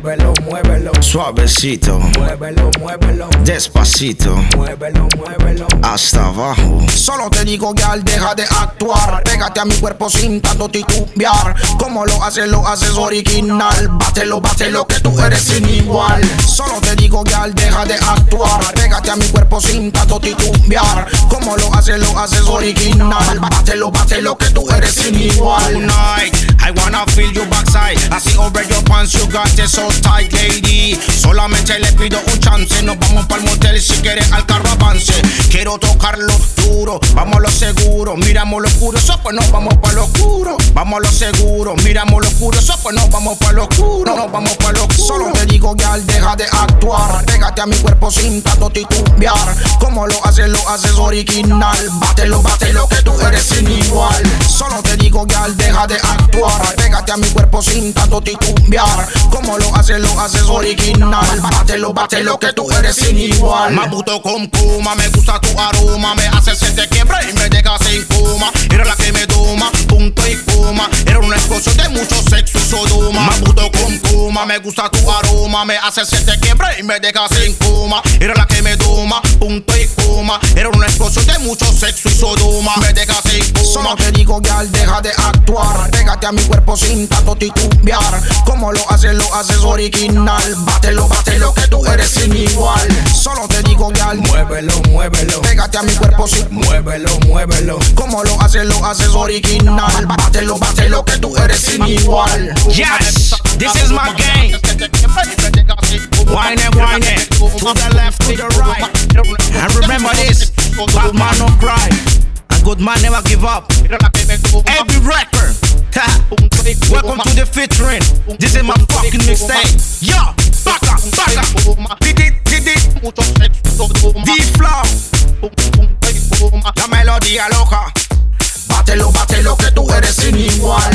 Muévelo, muévelo. Suavecito. Muévelo, muévelo. Despacito. Muévelo, muévelo. Hasta abajo. Solo te digo, gal, deja de actuar. Pégate a mi cuerpo sin tanto titubear. Como lo haces, lo haces original. Bátelo, bátelo, que tú eres sin igual. Solo te digo, gal, deja de actuar. Pégate a mi cuerpo sin tanto titubear. Como lo haces, lo haces original. Bátelo, bátelo, que tú eres sin igual. I feel your backside. Así over your pants, you got it so tight, lady. Solamente le pido un chance. Nos vamos para el motel si quieres al carro avance. Quiero tocarlo duro, vamos a lo seguro. Miramos lo oscuro, eso pues nos vamos para lo oscuro. Vamos a lo seguro, miramos lo oscuro, eso pues nos vamos para lo oscuro. Nos vamos para lo oscuro. Solo te digo, gal, deja de actuar. Pégate a mi cuerpo sin tanto titubear. Como lo haces, lo haces original. Bátelo, bátelo, que tú eres sin igual. Deja de actuar. Pégate a mi cuerpo sin tanto titubear. Como lo haces, lo haces original. Bátelo, bátelo, que tú eres sin igual. Mabuto con puma, me gusta tu aroma, me hace se te quiebra y me deja sin coma. Era la que me doma, punto y coma. Era una explosión de mucho sexo y sodoma. Mabuto con puma, me gusta tu aroma, me hace se te quiebra y me deja sin coma. Era la que me doma, punto y coma. Era una explosión de mucho sexo y sodoma. Me deja sin Solo te digo, gal, deja de actuar. Pégate a mi cuerpo sin tanto titubear. Como lo haces, lo haces original. Bátelo, bátelo, que tú eres sin igual. Solo te digo, gal, Muévelo, muévelo. pégate a mi cuerpo sin. Muévelo, muévelo. Como lo haces, lo haces original. Bátelo, bátelo, que tú eres sin igual. Yes, this is my game. Wine it, wine it. To the left, to the right. And remember this bad man don't cry. Good man never give up. Every. Ha. Welcome to the featuring. This is my fucking mixtape. Yo, baka, baka. Did it, did it. D-Flow. La melodía loca. Bátelo, bátelo, que tú eres sin igual.